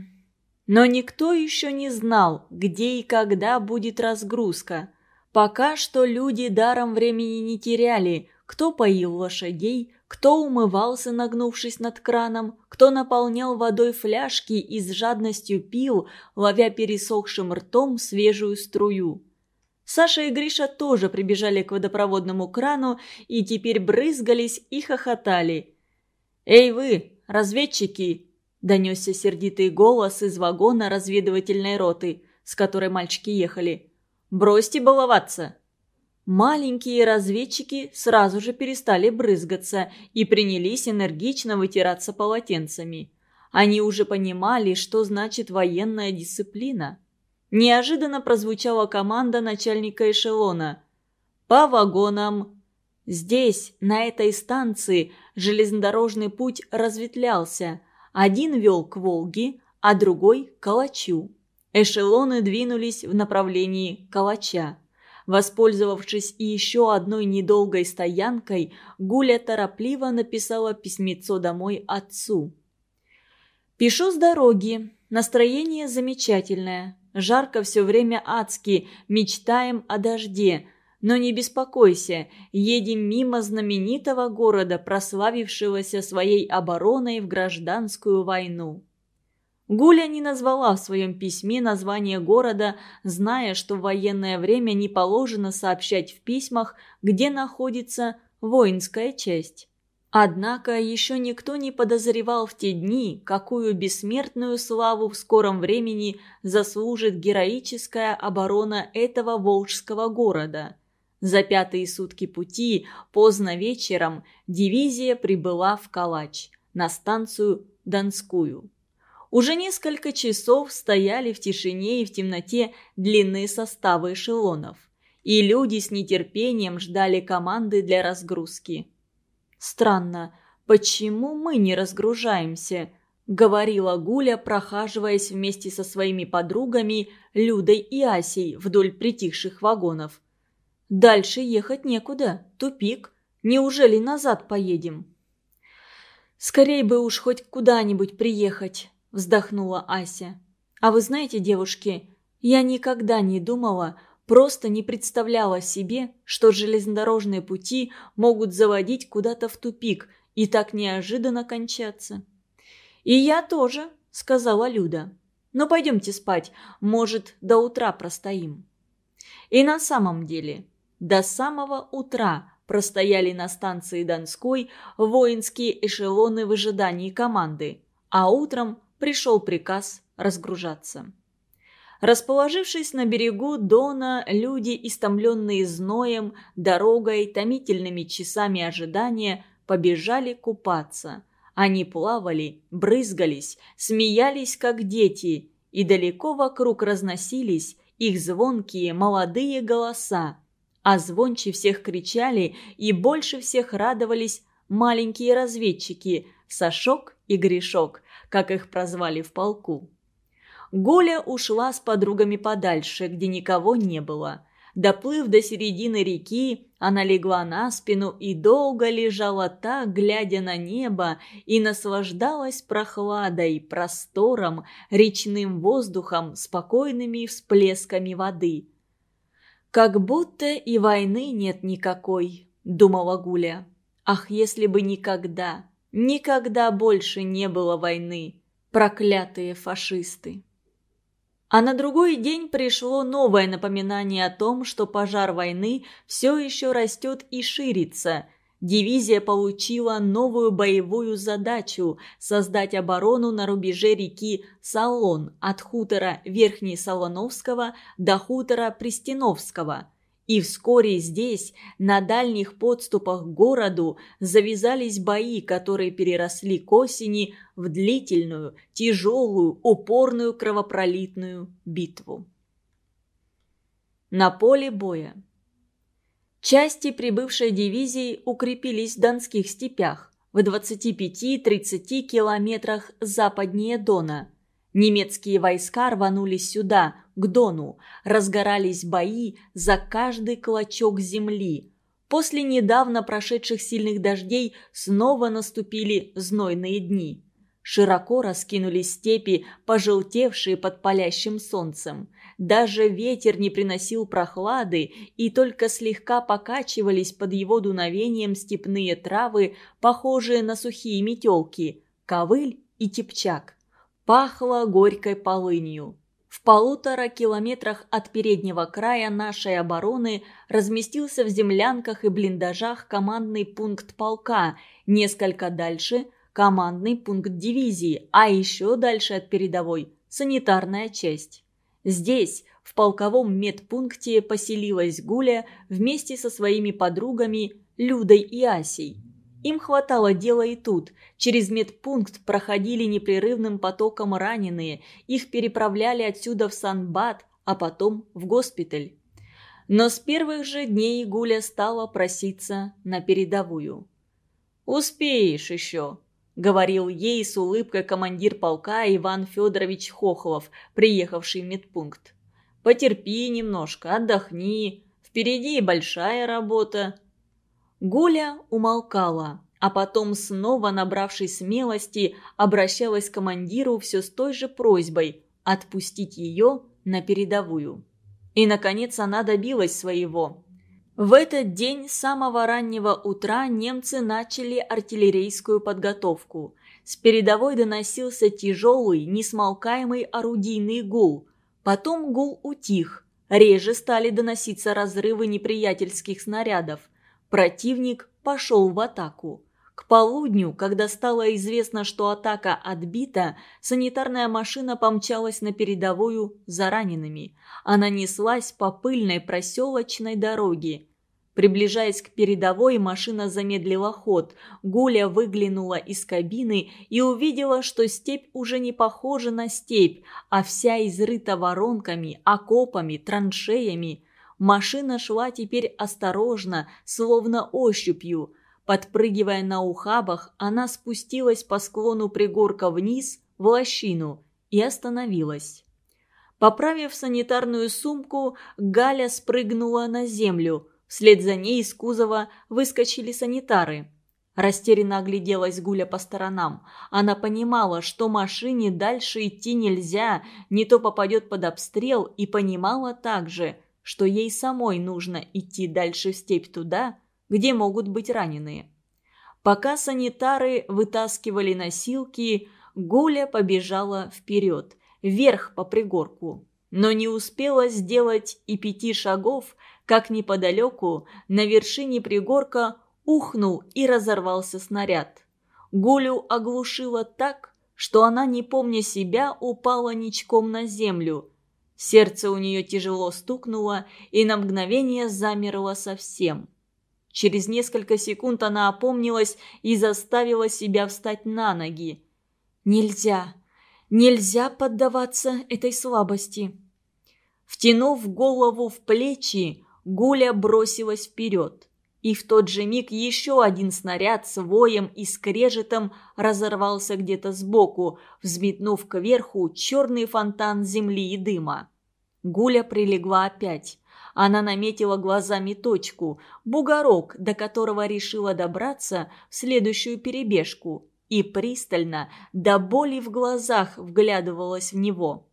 Но никто еще не знал, где и когда будет разгрузка. Пока что люди даром времени не теряли, кто поил лошадей, кто умывался, нагнувшись над краном, кто наполнял водой фляжки и с жадностью пил, ловя пересохшим ртом свежую струю. Саша и Гриша тоже прибежали к водопроводному крану и теперь брызгались и хохотали. «Эй вы, разведчики!» – донесся сердитый голос из вагона разведывательной роты, с которой мальчики ехали. «Бросьте баловаться!» Маленькие разведчики сразу же перестали брызгаться и принялись энергично вытираться полотенцами. Они уже понимали, что значит военная дисциплина. Неожиданно прозвучала команда начальника эшелона. «По вагонам!» Здесь, на этой станции, железнодорожный путь разветвлялся. Один вел к Волге, а другой – к Калачу. Эшелоны двинулись в направлении Калача. Воспользовавшись еще одной недолгой стоянкой, Гуля торопливо написала письмецо домой отцу. «Пишу с дороги. Настроение замечательное. Жарко все время адски. Мечтаем о дожде. Но не беспокойся, едем мимо знаменитого города, прославившегося своей обороной в гражданскую войну. Гуля не назвала в своем письме название города, зная, что в военное время не положено сообщать в письмах, где находится воинская часть. Однако еще никто не подозревал в те дни, какую бессмертную славу в скором времени заслужит героическая оборона этого волжского города. За пятые сутки пути, поздно вечером, дивизия прибыла в Калач, на станцию Донскую. Уже несколько часов стояли в тишине и в темноте длинные составы эшелонов, и люди с нетерпением ждали команды для разгрузки. «Странно, почему мы не разгружаемся?» – говорила Гуля, прохаживаясь вместе со своими подругами Людой и Асей вдоль притихших вагонов. «Дальше ехать некуда, тупик. Неужели назад поедем?» «Скорей бы уж хоть куда-нибудь приехать», – вздохнула Ася. «А вы знаете, девушки, я никогда не думала, просто не представляла себе, что железнодорожные пути могут заводить куда-то в тупик и так неожиданно кончаться». «И я тоже», – сказала Люда. «Но пойдемте спать, может, до утра простоим». И на самом деле, до самого утра простояли на станции Донской воинские эшелоны в ожидании команды, а утром пришел приказ разгружаться. Расположившись на берегу Дона, люди, истомленные зноем, дорогой, томительными часами ожидания, побежали купаться. Они плавали, брызгались, смеялись, как дети, и далеко вокруг разносились их звонкие молодые голоса. А звонче всех кричали и больше всех радовались маленькие разведчики Сашок и Гришок, как их прозвали в полку. Голя ушла с подругами подальше, где никого не было. Доплыв до середины реки, она легла на спину и долго лежала так, глядя на небо, и наслаждалась прохладой, простором, речным воздухом, спокойными всплесками воды. «Как будто и войны нет никакой», — думала Гуля. «Ах, если бы никогда, никогда больше не было войны, проклятые фашисты!» А на другой день пришло новое напоминание о том, что пожар войны все еще растет и ширится. Дивизия получила новую боевую задачу – создать оборону на рубеже реки Салон от хутора Верхней Солоновского до хутора Пристиновского – и вскоре здесь, на дальних подступах к городу, завязались бои, которые переросли к осени в длительную, тяжелую, упорную кровопролитную битву. На поле боя. Части прибывшей дивизии укрепились в Донских степях, в 25-30 километрах западнее Дона – Немецкие войска рванулись сюда, к Дону, разгорались бои за каждый клочок земли. После недавно прошедших сильных дождей снова наступили знойные дни. Широко раскинулись степи, пожелтевшие под палящим солнцем. Даже ветер не приносил прохлады, и только слегка покачивались под его дуновением степные травы, похожие на сухие метелки, ковыль и тепчак пахло горькой полынью. В полутора километрах от переднего края нашей обороны разместился в землянках и блиндажах командный пункт полка, несколько дальше – командный пункт дивизии, а еще дальше от передовой – санитарная часть. Здесь, в полковом медпункте, поселилась Гуля вместе со своими подругами Людой и Асей – им хватало дела и тут. Через медпункт проходили непрерывным потоком раненые. Их переправляли отсюда в Санбат, а потом в госпиталь. Но с первых же дней Гуля стала проситься на передовую. «Успеешь еще», — говорил ей с улыбкой командир полка Иван Федорович Хохлов, приехавший в медпункт. «Потерпи немножко, отдохни. Впереди большая работа». Гуля умолкала, а потом, снова набравшись смелости, обращалась к командиру все с той же просьбой отпустить ее на передовую. И, наконец, она добилась своего. В этот день с самого раннего утра немцы начали артиллерийскую подготовку. С передовой доносился тяжелый, несмолкаемый орудийный гул. Потом гул утих. Реже стали доноситься разрывы неприятельских снарядов. Противник пошел в атаку. К полудню, когда стало известно, что атака отбита, санитарная машина помчалась на передовую за ранеными. Она неслась по пыльной проселочной дороге. Приближаясь к передовой, машина замедлила ход. Гуля выглянула из кабины и увидела, что степь уже не похожа на степь, а вся изрыта воронками, окопами, траншеями. Машина шла теперь осторожно, словно ощупью. Подпрыгивая на ухабах, она спустилась по склону пригорка вниз, в лощину, и остановилась. Поправив санитарную сумку, Галя спрыгнула на землю – Вслед за ней из кузова выскочили санитары. Растерянно огляделась Гуля по сторонам. Она понимала, что машине дальше идти нельзя, не то попадет под обстрел, и понимала также, что ей самой нужно идти дальше в степь туда, где могут быть раненые. Пока санитары вытаскивали носилки, Гуля побежала вперед, вверх по пригорку. Но не успела сделать и пяти шагов, как неподалеку, на вершине пригорка, ухнул и разорвался снаряд. Гулю оглушило так, что она, не помня себя, упала ничком на землю. Сердце у нее тяжело стукнуло и на мгновение замерло совсем. Через несколько секунд она опомнилась и заставила себя встать на ноги. «Нельзя, нельзя поддаваться этой слабости». Втянув голову в плечи, Гуля бросилась вперед. И в тот же миг еще один снаряд с воем и скрежетом разорвался где-то сбоку, взметнув кверху черный фонтан земли и дыма. Гуля прилегла опять. Она наметила глазами точку, бугорок, до которого решила добраться в следующую перебежку, и пристально, до боли в глазах, вглядывалась в него.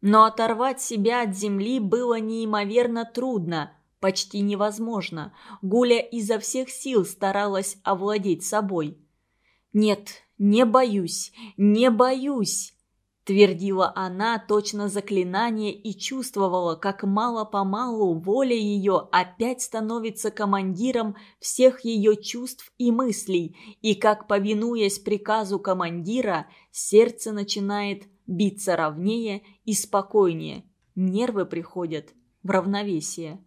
Но оторвать себя от земли было неимоверно трудно – почти невозможно. Гуля изо всех сил старалась овладеть собой. «Нет, не боюсь, не боюсь!» Твердила она точно заклинание и чувствовала, как мало-помалу воля ее опять становится командиром всех ее чувств и мыслей, и как, повинуясь приказу командира, сердце начинает биться ровнее и спокойнее, нервы приходят в равновесие.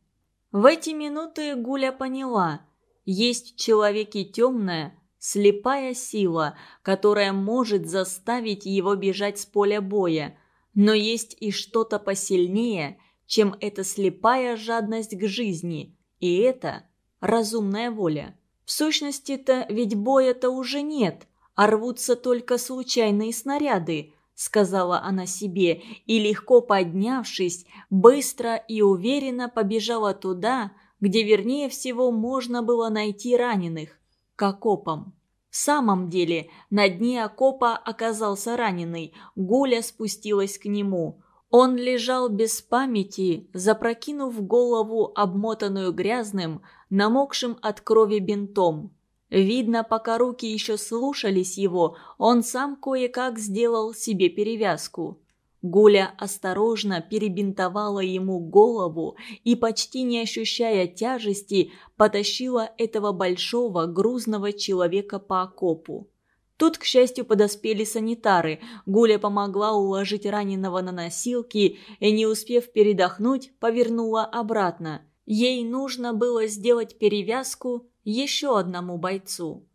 В эти минуты Гуля поняла, есть в человеке темная, слепая сила, которая может заставить его бежать с поля боя, но есть и что-то посильнее, чем эта слепая жадность к жизни, и это разумная воля. В сущности-то ведь боя-то уже нет, а рвутся только случайные снаряды – сказала она себе, и легко поднявшись, быстро и уверенно побежала туда, где вернее всего можно было найти раненых, к окопам. В самом деле, на дне окопа оказался раненый, Гуля спустилась к нему. Он лежал без памяти, запрокинув голову, обмотанную грязным, намокшим от крови бинтом. Видно, пока руки еще слушались его, он сам кое-как сделал себе перевязку. Гуля осторожно перебинтовала ему голову и, почти не ощущая тяжести, потащила этого большого грузного человека по окопу. Тут, к счастью, подоспели санитары. Гуля помогла уложить раненого на носилки и, не успев передохнуть, повернула обратно. Ей нужно было сделать перевязку еще одному бойцу.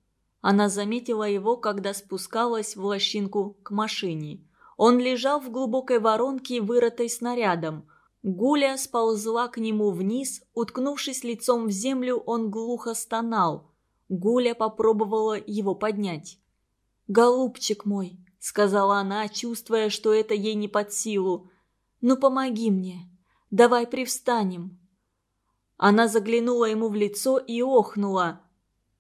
Она заметила его, когда спускалась в лощинку к машине. Он лежал в глубокой воронке, вырытой снарядом. Гуля сползла к нему вниз, уткнувшись лицом в землю, он глухо стонал. Гуля попробовала его поднять. «Голубчик мой», — сказала она, чувствуя, что это ей не под силу, — «ну помоги мне, давай привстанем». Она заглянула ему в лицо и охнула.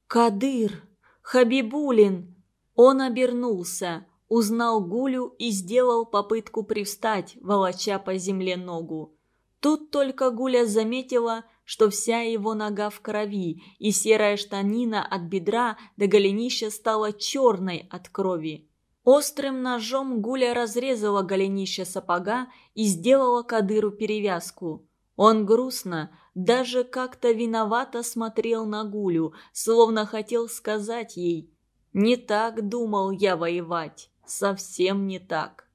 «Кадыр! Хабибулин!» Он обернулся, узнал Гулю и сделал попытку привстать, волоча по земле ногу. Тут только Гуля заметила, что вся его нога в крови, и серая штанина от бедра до голенища стала черной от крови. Острым ножом Гуля разрезала голенище сапога и сделала Кадыру перевязку. Он грустно, даже как-то виновато смотрел на Гулю, словно хотел сказать ей «Не так думал я воевать, совсем не так».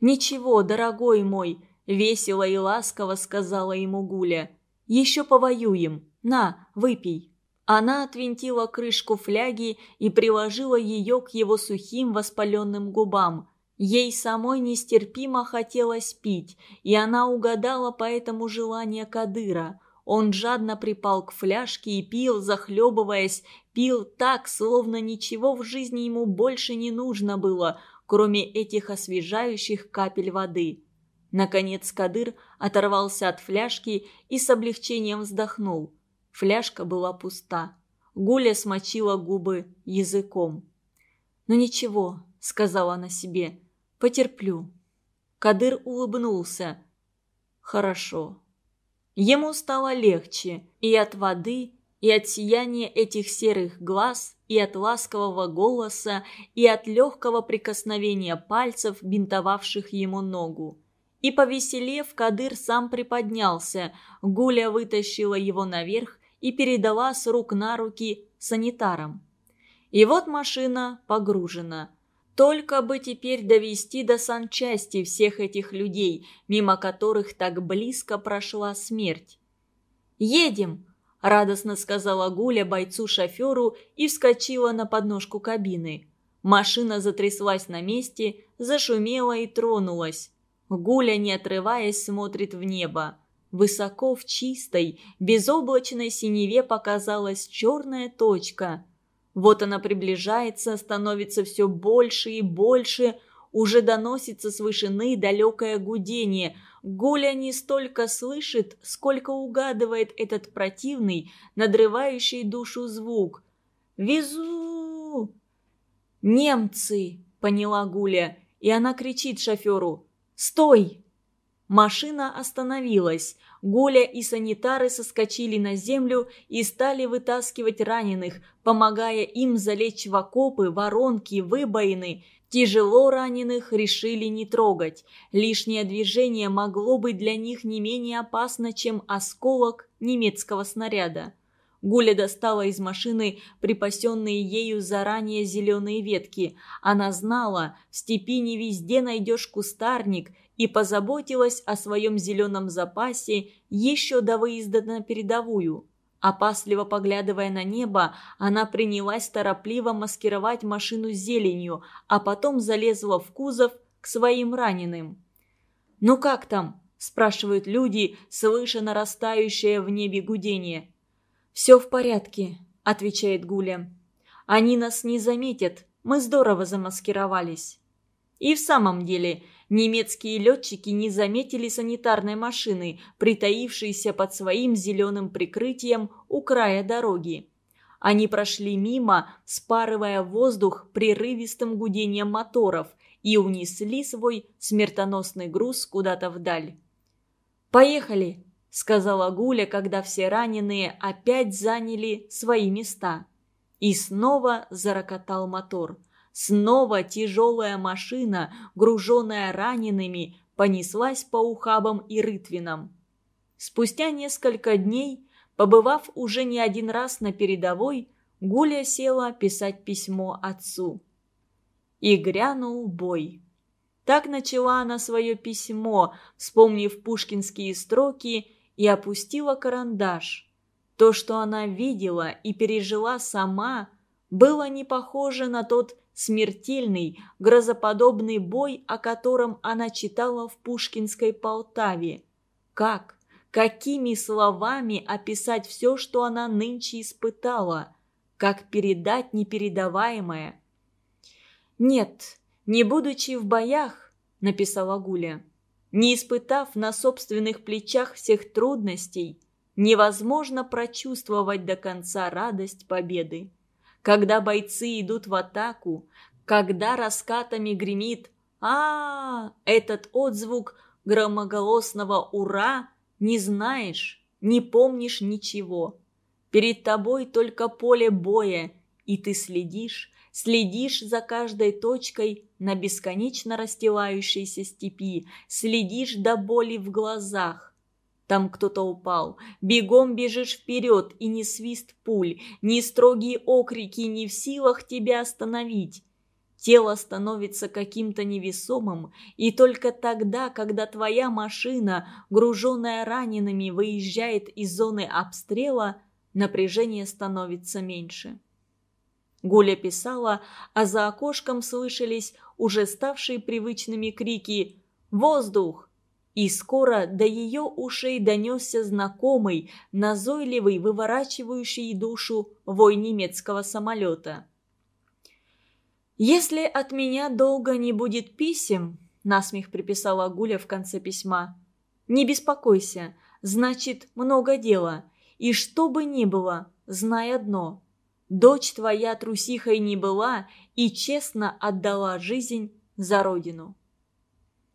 «Ничего, дорогой мой», — весело и ласково сказала ему Гуля, «еще повоюем, на, выпей». Она отвинтила крышку фляги и приложила ее к его сухим воспаленным губам. Ей самой нестерпимо хотелось пить, и она угадала по этому желание Кадыра. Он жадно припал к фляжке и пил, захлебываясь, пил так, словно ничего в жизни ему больше не нужно было, кроме этих освежающих капель воды. Наконец Кадыр оторвался от фляжки и с облегчением вздохнул. Фляжка была пуста. Гуля смочила губы языком. «Ну ничего», — сказала она себе, — Потерплю». Кадыр улыбнулся. «Хорошо». Ему стало легче и от воды, и от сияния этих серых глаз, и от ласкового голоса, и от легкого прикосновения пальцев, бинтовавших ему ногу. И повеселев, Кадыр сам приподнялся, Гуля вытащила его наверх и передала с рук на руки санитарам. И вот машина погружена – только бы теперь довести до санчасти всех этих людей, мимо которых так близко прошла смерть. «Едем!» – радостно сказала Гуля бойцу-шоферу и вскочила на подножку кабины. Машина затряслась на месте, зашумела и тронулась. Гуля, не отрываясь, смотрит в небо. Высоко в чистой, безоблачной синеве показалась черная точка – вот она приближается, становится все больше и больше, уже доносится с вышины далекое гудение. Гуля не столько слышит, сколько угадывает этот противный, надрывающий душу звук. «Везу!» «Немцы!» — поняла Гуля, и она кричит шоферу. «Стой!» Машина остановилась. Гуля и санитары соскочили на землю и стали вытаскивать раненых, помогая им залечь в окопы, воронки, выбоины. Тяжело раненых решили не трогать. Лишнее движение могло быть для них не менее опасно, чем осколок немецкого снаряда. Гуля достала из машины припасенные ею заранее зеленые ветки. Она знала, в степи не везде найдешь кустарник, и позаботилась о своем зеленом запасе еще до выезда на передовую. Опасливо поглядывая на небо, она принялась торопливо маскировать машину зеленью, а потом залезла в кузов к своим раненым. «Ну как там?» – спрашивают люди, слыша нарастающее в небе гудение. «Все в порядке», – отвечает Гуля. «Они нас не заметят, мы здорово замаскировались». И в самом деле – Немецкие летчики не заметили санитарной машины, притаившейся под своим зеленым прикрытием у края дороги. Они прошли мимо, спарывая воздух прерывистым гудением моторов, и унесли свой смертоносный груз куда-то вдаль. «Поехали!» – сказала Гуля, когда все раненые опять заняли свои места. И снова зарокотал мотор – Снова тяжелая машина, груженная ранеными, понеслась по ухабам и рытвинам. Спустя несколько дней, побывав уже не один раз на передовой, Гуля села писать письмо отцу. И грянул бой. Так начала она свое письмо, вспомнив пушкинские строки, и опустила карандаш. То, что она видела и пережила сама, было не похоже на тот смертельный, грозоподобный бой, о котором она читала в Пушкинской Полтаве. Как, какими словами описать все, что она нынче испытала? Как передать непередаваемое? «Нет, не будучи в боях», — написала Гуля, «не испытав на собственных плечах всех трудностей, невозможно прочувствовать до конца радость победы. Когда бойцы идут в атаку, когда раскатами гремит а, -а, -а этот отзвук громоголосного «Ура!» не знаешь, не помнишь ничего. Перед тобой только поле боя, и ты следишь, следишь за каждой точкой на бесконечно расстилающейся степи, следишь до боли в глазах. Там кто-то упал. Бегом бежишь вперед, и ни свист пуль, ни строгие окрики не в силах тебя остановить. Тело становится каким-то невесомым, и только тогда, когда твоя машина, груженная ранеными, выезжает из зоны обстрела, напряжение становится меньше. Гуля писала, а за окошком слышались уже ставшие привычными крики «Воздух!». И скоро до ее ушей донесся знакомый, назойливый, выворачивающий душу вой немецкого самолета. «Если от меня долго не будет писем», — насмех приписала Гуля в конце письма, — «не беспокойся, значит, много дела, и что бы ни было, знай одно — Дочь твоя трусихой не была и честно отдала жизнь за родину.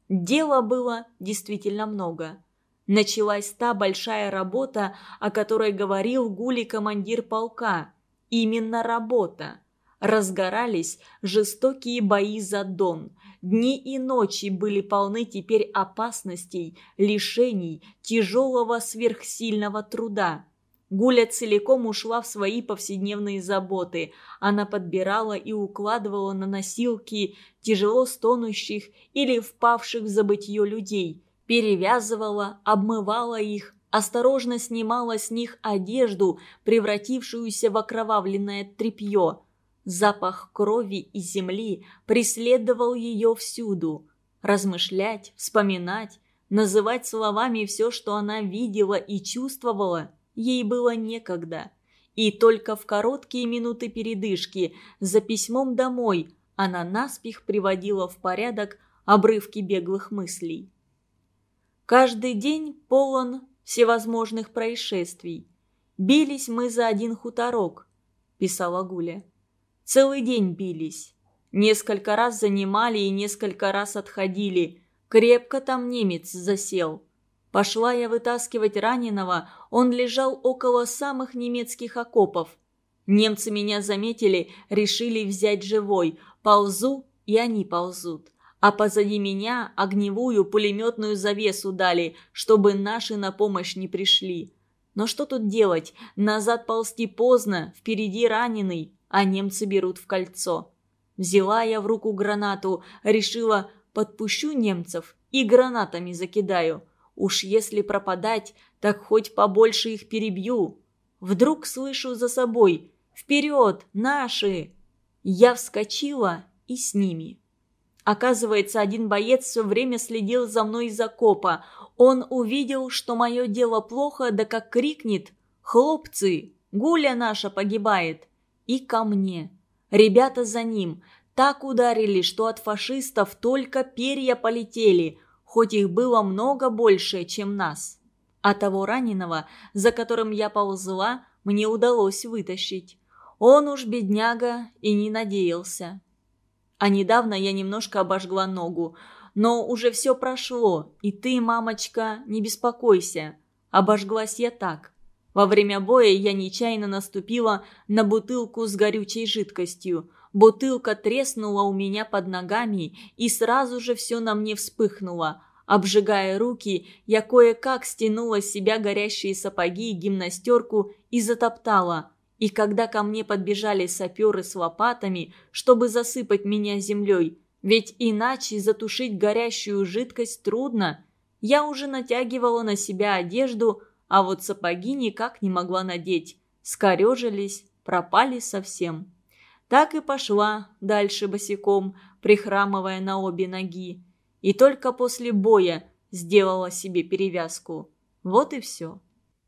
Дела было действительно много. Началась та большая работа, о которой говорил Гули командир полка. Именно работа. Разгорались жестокие бои за Дон. Дни и ночи были полны теперь опасностей, лишений, тяжелого сверхсильного труда. Гуля целиком ушла в свои повседневные заботы. Она подбирала и укладывала на носилки тяжело стонущих или впавших в забытье людей, перевязывала, обмывала их, осторожно снимала с них одежду, превратившуюся в окровавленное тряпье. Запах крови и земли преследовал ее всюду. Размышлять, вспоминать, называть словами все, что она видела и чувствовала – Ей было некогда. И только в короткие минуты передышки за письмом домой она наспех приводила в порядок обрывки беглых мыслей. Каждый день полон всевозможных происшествий. «Бились мы за один хуторок», – писала Гуля. «Целый день бились. Несколько раз занимали и несколько раз отходили. Крепко там немец засел. Пошла я вытаскивать раненого, он лежал около самых немецких окопов. Немцы меня заметили, решили взять живой. Ползу, и они ползут. А позади меня огневую пулеметную завесу дали, чтобы наши на помощь не пришли. Но что тут делать? Назад ползти поздно, впереди раненый, а немцы берут в кольцо. Взяла я в руку гранату, решила, подпущу немцев и гранатами закидаю. Уж если пропадать, так хоть побольше их перебью. Вдруг слышу за собой «Вперед, наши!» Я вскочила и с ними. Оказывается, один боец все время следил за мной из окопа. Он увидел, что мое дело плохо, да как крикнет «Хлопцы, гуля наша погибает!» И ко мне. Ребята за ним. Так ударили, что от фашистов только перья полетели – хоть их было много больше, чем нас. А того раненого, за которым я ползла, мне удалось вытащить. Он уж, бедняга, и не надеялся. А недавно я немножко обожгла ногу, но уже все прошло, и ты, мамочка, не беспокойся. Обожглась я так. Во время боя я нечаянно наступила на бутылку с горючей жидкостью. Бутылка треснула у меня под ногами, и сразу же все на мне вспыхнуло. Обжигая руки, я кое-как стянула с себя горящие сапоги и гимнастерку и затоптала. И когда ко мне подбежали саперы с лопатами, чтобы засыпать меня землей, ведь иначе затушить горящую жидкость трудно, я уже натягивала на себя одежду, а вот сапоги никак не могла надеть. Скорежились, пропали совсем. Так и пошла дальше босиком, прихрамывая на обе ноги. И только после боя сделала себе перевязку. Вот и все.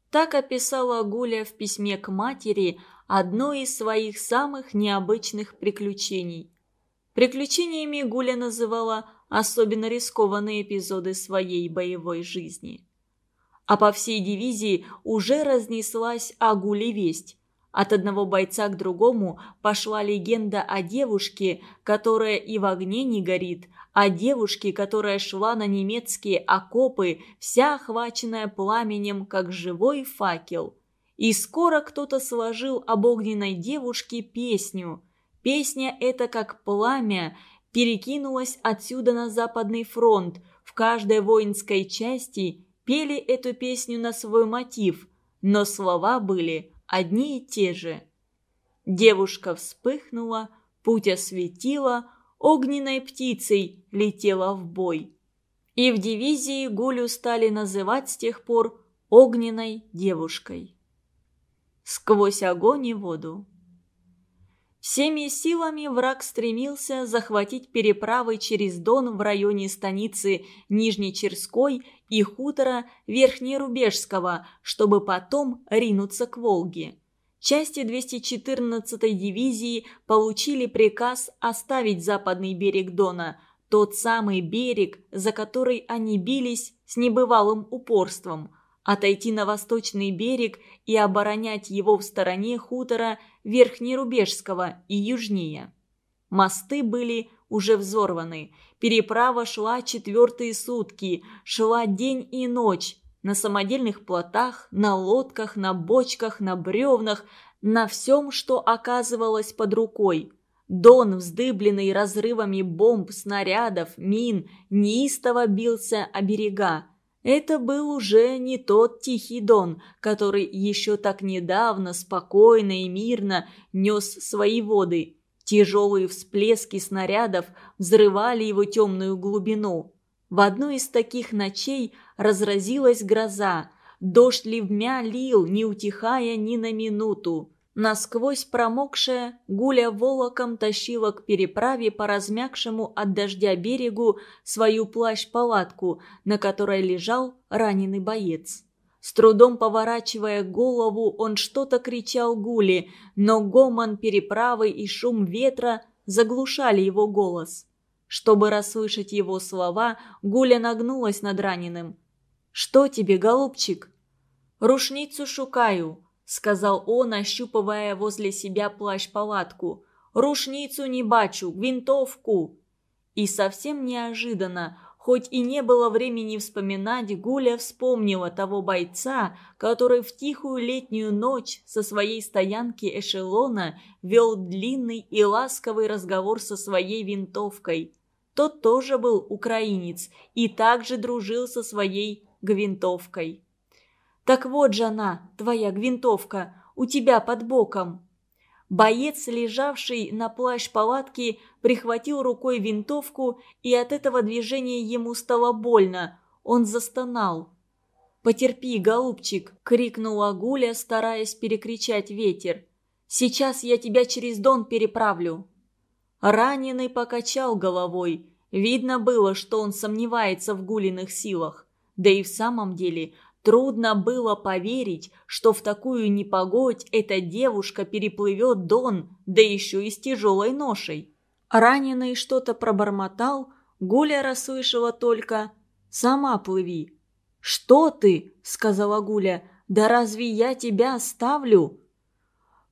Так описала Гуля в письме к матери одно из своих самых необычных приключений. Приключениями Гуля называла особенно рискованные эпизоды своей боевой жизни. А по всей дивизии уже разнеслась о Гуле весть. От одного бойца к другому пошла легенда о девушке, которая и в огне не горит, о девушке, которая шла на немецкие окопы, вся охваченная пламенем, как живой факел. И скоро кто-то сложил об огненной девушке песню. Песня эта, как пламя, перекинулась отсюда на Западный фронт. В каждой воинской части пели эту песню на свой мотив, но слова были одни и те же. Девушка вспыхнула, путь осветила, огненной птицей летела в бой. И в дивизии Гулю стали называть с тех пор огненной девушкой сквозь огонь и воду. Всеми силами враг стремился захватить переправы через Дон в районе станицы Нижнечерской и хутора Верхнерубежского, чтобы потом ринуться к Волге. Части 214-й дивизии получили приказ оставить западный берег Дона, тот самый берег, за который они бились с небывалым упорством – отойти на восточный берег и оборонять его в стороне хутора Верхнерубежского и южнее. Мосты были уже взорваны, переправа шла четвертые сутки, шла день и ночь, на самодельных плотах, на лодках, на бочках, на бревнах, на всем, что оказывалось под рукой. Дон, вздыбленный разрывами бомб, снарядов, мин, неистово бился о берега. Это был уже не тот тихий Дон, который еще так недавно спокойно и мирно нес свои воды. Тяжелые всплески снарядов взрывали его темную глубину. В одну из таких ночей разразилась гроза. Дождь ливмя лил, не утихая ни на минуту. Насквозь промокшая, гуля волоком тащила к переправе по размягшему от дождя берегу свою плащ-палатку, на которой лежал раненый боец. С трудом поворачивая голову, он что-то кричал Гуле, но гомон переправы и шум ветра заглушали его голос. Чтобы расслышать его слова, Гуля нагнулась над раненым. «Что тебе, голубчик?» «Рушницу шукаю», сказал он, ощупывая возле себя плащ-палатку. «Рушницу не бачу, винтовку!» И совсем неожиданно, хоть и не было времени вспоминать, Гуля вспомнила того бойца, который в тихую летнюю ночь со своей стоянки эшелона вел длинный и ласковый разговор со своей винтовкой. Тот тоже был украинец и также дружил со своей гвинтовкой. «Так вот же она, твоя гвинтовка, у тебя под боком». Боец, лежавший на плащ палатки, прихватил рукой винтовку, и от этого движения ему стало больно. Он застонал. «Потерпи, голубчик!» — крикнула Гуля, стараясь перекричать ветер. «Сейчас я тебя через Дон переправлю». Раненый покачал головой. Видно было, что он сомневается в Гулиных силах. Да и в самом деле Трудно было поверить, что в такую непогодь эта девушка переплывет Дон, да еще и с тяжелой ношей. Раненый что-то пробормотал, Гуля расслышала только «Сама плыви». «Что ты?» — сказала Гуля. «Да разве я тебя оставлю?»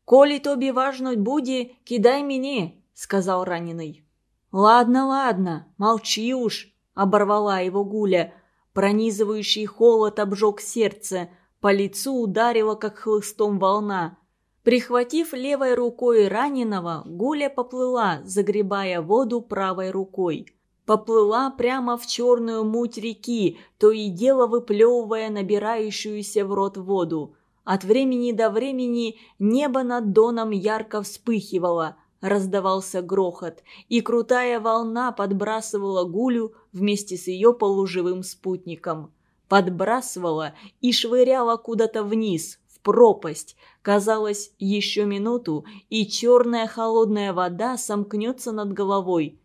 «Коли тобі важнуть буде, кидай мне», — сказал раненый. «Ладно, ладно, молчи уж», — оборвала его Гуля. Пронизывающий холод обжег сердце, по лицу ударила, как хлыстом волна. Прихватив левой рукой раненого, Гуля поплыла, загребая воду правой рукой. Поплыла прямо в черную муть реки, то и дело выплевывая набирающуюся в рот воду. От времени до времени небо над доном ярко вспыхивало – раздавался грохот, и крутая волна подбрасывала гулю вместе с ее полуживым спутником. Подбрасывала и швыряла куда-то вниз, в пропасть. Казалось, еще минуту, и черная холодная вода сомкнется над головой.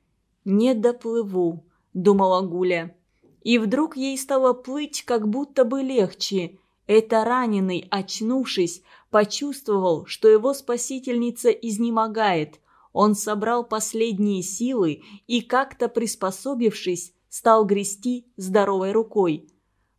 «Не доплыву», — думала Гуля. И вдруг ей стало плыть как будто бы легче. Это раненый, очнувшись, почувствовал, что его спасительница изнемогает. Он собрал последние силы и, как-то приспособившись, стал грести здоровой рукой.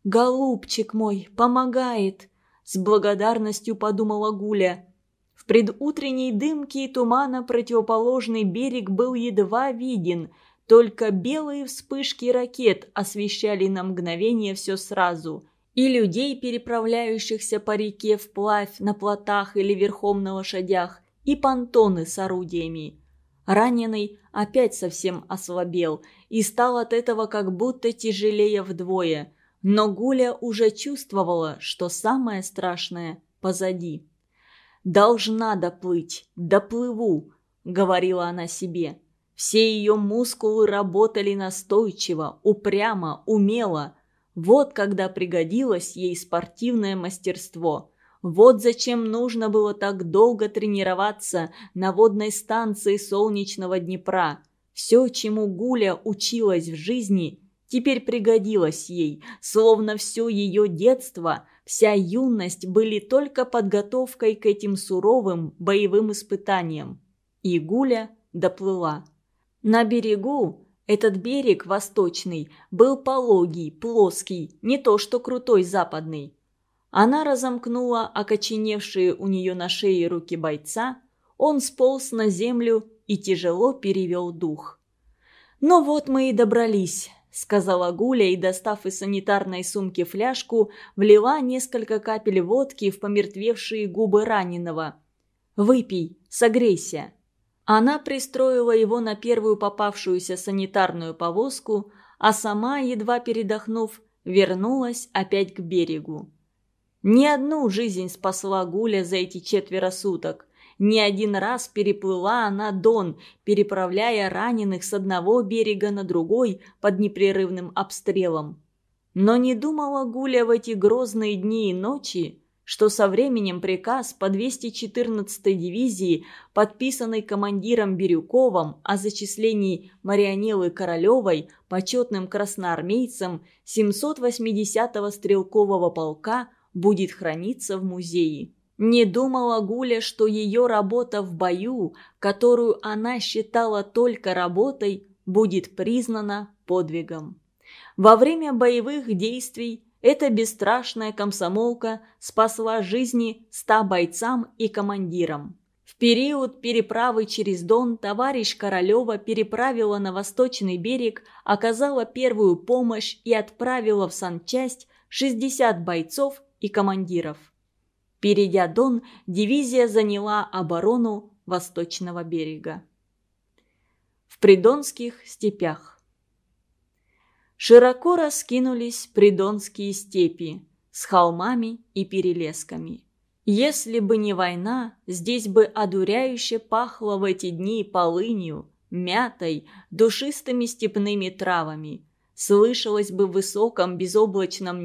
«Голубчик мой, помогает!» С благодарностью подумала Гуля. В предутренней дымке и тумана противоположный берег был едва виден, только белые вспышки ракет освещали на мгновение все сразу. И людей, переправляющихся по реке вплавь на плотах или верхом на лошадях, и понтоны с орудиями. Раненый опять совсем ослабел и стал от этого как будто тяжелее вдвое. Но Гуля уже чувствовала, что самое страшное позади. «Должна доплыть, доплыву», — говорила она себе. Все ее мускулы работали настойчиво, упрямо, умело. Вот когда пригодилось ей спортивное мастерство. Вот зачем нужно было так долго тренироваться на водной станции солнечного Днепра. Все, чему Гуля училась в жизни, теперь пригодилось ей, словно все ее детство, вся юность были только подготовкой к этим суровым боевым испытаниям. И Гуля доплыла. На берегу, этот берег восточный, был пологий, плоский, не то что крутой западный. Она разомкнула окоченевшие у нее на шее руки бойца, он сполз на землю и тяжело перевел дух. «Ну вот мы и добрались», — сказала Гуля и, достав из санитарной сумки фляжку, влила несколько капель водки в помертвевшие губы раненого. «Выпей, согрейся». Она пристроила его на первую попавшуюся санитарную повозку, а сама, едва передохнув, вернулась опять к берегу. Ни одну жизнь спасла Гуля за эти четверо суток. Не один раз переплыла она Дон, переправляя раненых с одного берега на другой под непрерывным обстрелом. Но не думала Гуля в эти грозные дни и ночи, что со временем приказ по 214-й дивизии, подписанный командиром Бирюковым о зачислении Марианеллы Королевой почетным красноармейцем 780-го стрелкового полка – будет храниться в музее. Не думала Гуля, что ее работа в бою, которую она считала только работой, будет признана подвигом. Во время боевых действий эта бесстрашная комсомолка спасла жизни ста бойцам и командирам. В период переправы через Дон товарищ Королева переправила на восточный берег, оказала первую помощь и отправила в санчасть 60 бойцов и командиров. Перейдя Дон, дивизия заняла оборону восточного берега. В Придонских степях Широко раскинулись придонские степи с холмами и перелесками. Если бы не война, здесь бы одуряюще пахло в эти дни полынью, мятой, душистыми степными травами. Слышалось бы в высоком безоблачном